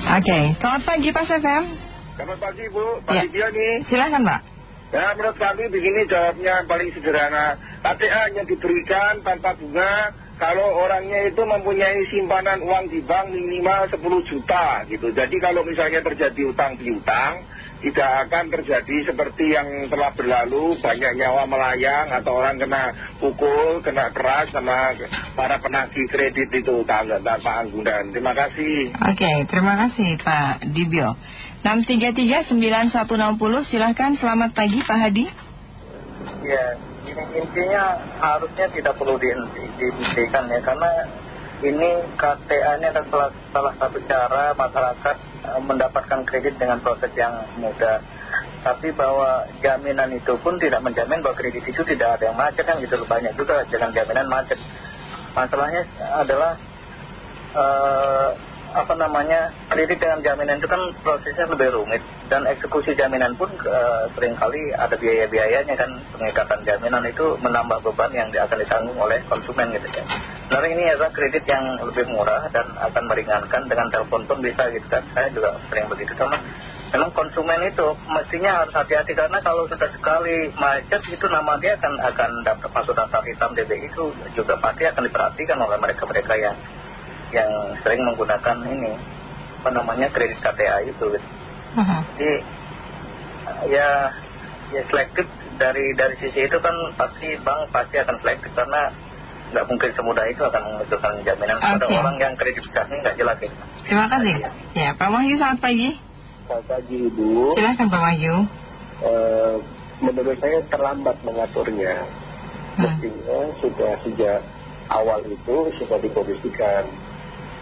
Oke, selamat pagi Pak Sefem. Selamat pagi Bu, Pak Ya. Nih. Silakan Pak. Ya menurut kami begini jawabnya paling sederhana. KTA hanya diberikan tanpa bunga kalau orangnya itu mempunyai simpanan uang di bank minimal 10 juta gitu. Jadi kalau misalnya terjadi utang piutang, tidak akan terjadi seperti yang telah berlalu banyak nyawa melayang atau orang kena pukul, kena keras sama para penagih kredit itu tanpa anggunan. Terima kasih. Oke, terima kasih Pak Dibio. 633-9160, silahkan. Selamat pagi Pak Hadi. Ya, intinya harusnya tidak perlu dihenti, dihentikan ya, karena ini KTA ini adalah salah, satu cara masyarakat eh, mendapatkan kredit dengan proses yang mudah. Tapi bahwa jaminan itu pun tidak menjamin bahwa kredit itu tidak ada yang macet kan gitu banyak juga dengan jaminan macet. Masalahnya adalah eh, apa namanya kredit dengan jaminan itu kan prosesnya lebih rumit dan eksekusi jaminan pun eh, sering kali ada biaya-biayanya kan pengikatan jaminan itu menambah beban yang akan ditanggung oleh konsumen gitu kan. Sebenarnya ini adalah kredit yang lebih murah dan akan meringankan dengan telepon pun bisa gitu kan. Saya juga sering begitu sama. Memang konsumen itu mestinya harus hati-hati karena kalau sudah sekali macet itu nama dia akan akan dapat masuk daftar hitam DBI itu juga pasti akan diperhatikan oleh mereka-mereka yang yang sering menggunakan ini apa namanya kredit KTA itu gitu. Mhm. Jadi ya ya selektif dari dari sisi itu kan pasti bank pasti akan selektif karena nggak mungkin semudah itu akan mengusulkan jaminan kepada Oke. orang yang kredit kasnya nggak jelas ya. Terima kasih. Ya, Pak Wahyu selamat pagi. Selamat pagi Ibu. Silahkan Pak Wahyu. Eh, menurut saya terlambat mengaturnya. Hmm. Mestinya sudah sejak awal itu sudah dikondisikan.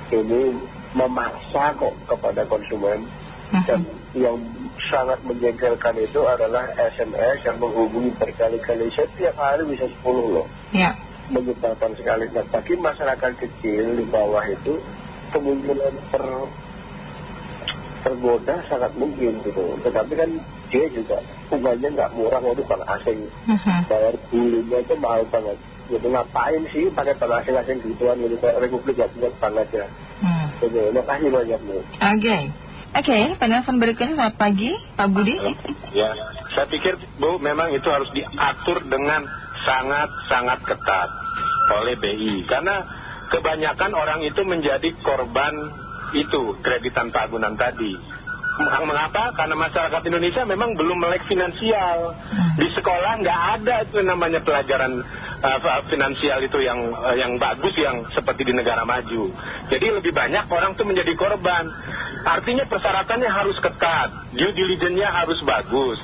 Ini memaksa kok kepada konsumen. Dan Mhm. yang sangat menjengkelkan itu adalah SMS yang menghubungi berkali-kali. Setiap hari bisa 10 loh. Ya. Menyebalkan sekali. Nah, bagi masyarakat kecil di bawah itu kemungkinan ter tergoda sangat mungkin gitu. Tetapi kan dia juga bunganya nggak murah waktu bank asing. Mhm. Bayar bulunya itu mahal banget. Jadi ngapain sih pakai bank asing-asing gituan gitu. Kayak Republik ya punya bank aja. Hmm. Jadi terima kasih banyak Bu. Oke. Oke, penelpon berikutnya selamat pagi Pak Budi. Ya, saya pikir Bu memang itu harus diatur dengan sangat-sangat ketat oleh BI karena kebanyakan orang itu menjadi korban itu kreditan tagunan tadi. Meng- Mengapa? Karena masyarakat Indonesia memang belum melek finansial. Di sekolah nggak ada itu namanya pelajaran finansial itu yang uh, yang bagus yang seperti di negara maju. Jadi lebih banyak orang tuh menjadi korban. Artinya persyaratannya harus ketat, due diligence-nya harus bagus.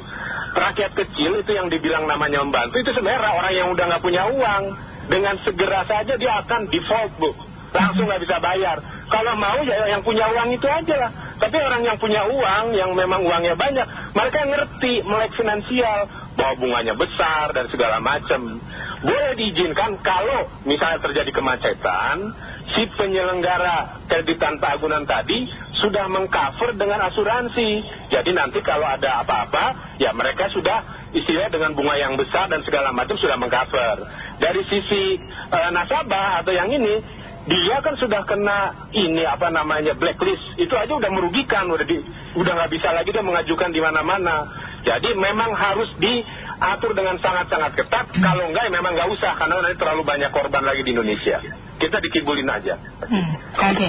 Rakyat kecil itu yang dibilang namanya membantu itu sebenarnya orang yang udah nggak punya uang. Dengan segera saja dia akan default bu, langsung nggak bisa bayar. Kalau mau ya yang punya uang itu aja lah. Tapi orang yang punya uang, yang memang uangnya banyak, mereka ngerti melek finansial, bahwa bunganya besar dan segala macam. Boleh diizinkan kalau misalnya terjadi kemacetan, si penyelenggara kredit tanpa agunan tadi sudah mengcover dengan asuransi. Jadi nanti kalau ada apa-apa, ya mereka sudah istilahnya dengan bunga yang besar dan segala macam sudah mengcover. Dari sisi eh, nasabah atau yang ini, dia kan sudah kena ini apa namanya blacklist. Itu aja udah merugikan, udah di, udah nggak bisa lagi dia mengajukan di mana-mana. Jadi memang harus diatur dengan sangat-sangat ketat. Kalau enggak, ya memang nggak usah karena nanti terlalu banyak korban lagi di Indonesia. Kita dikibulin aja. Hmm. Oke.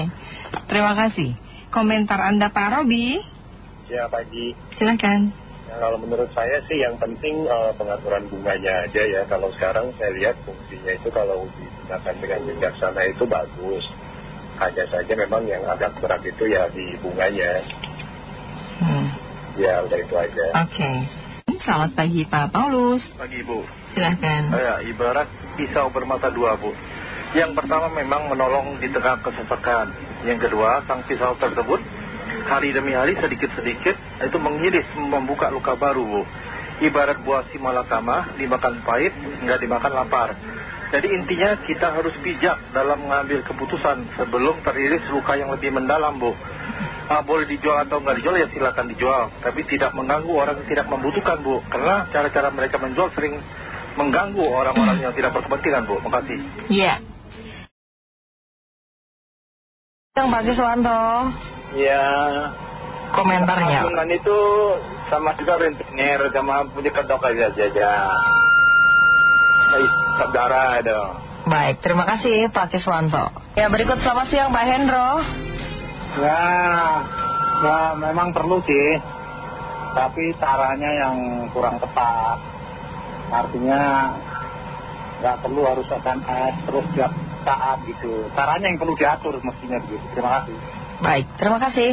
Terima kasih. Komentar Anda Pak Robi. Ya pagi. Silakan. Ya, kalau menurut saya sih yang penting eh, pengaturan bunganya aja ya. Kalau sekarang saya lihat fungsinya itu kalau digunakan dengan bijaksana itu bagus. Hanya saja memang yang agak berat itu ya di bunganya. Hmm. Ya udah itu aja. Oke. Selamat pagi Pak Paulus. Pagi Bu. Silahkan. Ya, ibarat pisau bermata dua Bu. Yang pertama memang menolong di tengah kesesakan. Yang kedua, sang pisau tersebut hari demi hari sedikit-sedikit itu mengiris, membuka luka baru Bu. Ibarat buah si malakama, dimakan pahit, nggak dimakan lapar. Jadi intinya kita harus bijak dalam mengambil keputusan sebelum teriris luka yang lebih mendalam Bu. Ah, boleh dijual atau nggak dijual ya silakan dijual. Tapi tidak mengganggu orang yang tidak membutuhkan Bu. Karena cara-cara mereka menjual sering mengganggu orang-orang yang tidak berkepentingan Bu. Makasih. Iya. Yang Pak Kiswanto. Ya, komentarnya. Itu sama juga rentenir, sama punya kedok aja saja. Saudara dong. Baik, terima kasih Pak Kiswanto. Ya berikut selamat siang Pak Hendro. Ya, ya memang perlu sih. Tapi caranya yang kurang tepat. Artinya nggak perlu harus SMS terus tiap saat gitu. Caranya yang perlu diatur mestinya begitu. Terima kasih. Baik, terima kasih.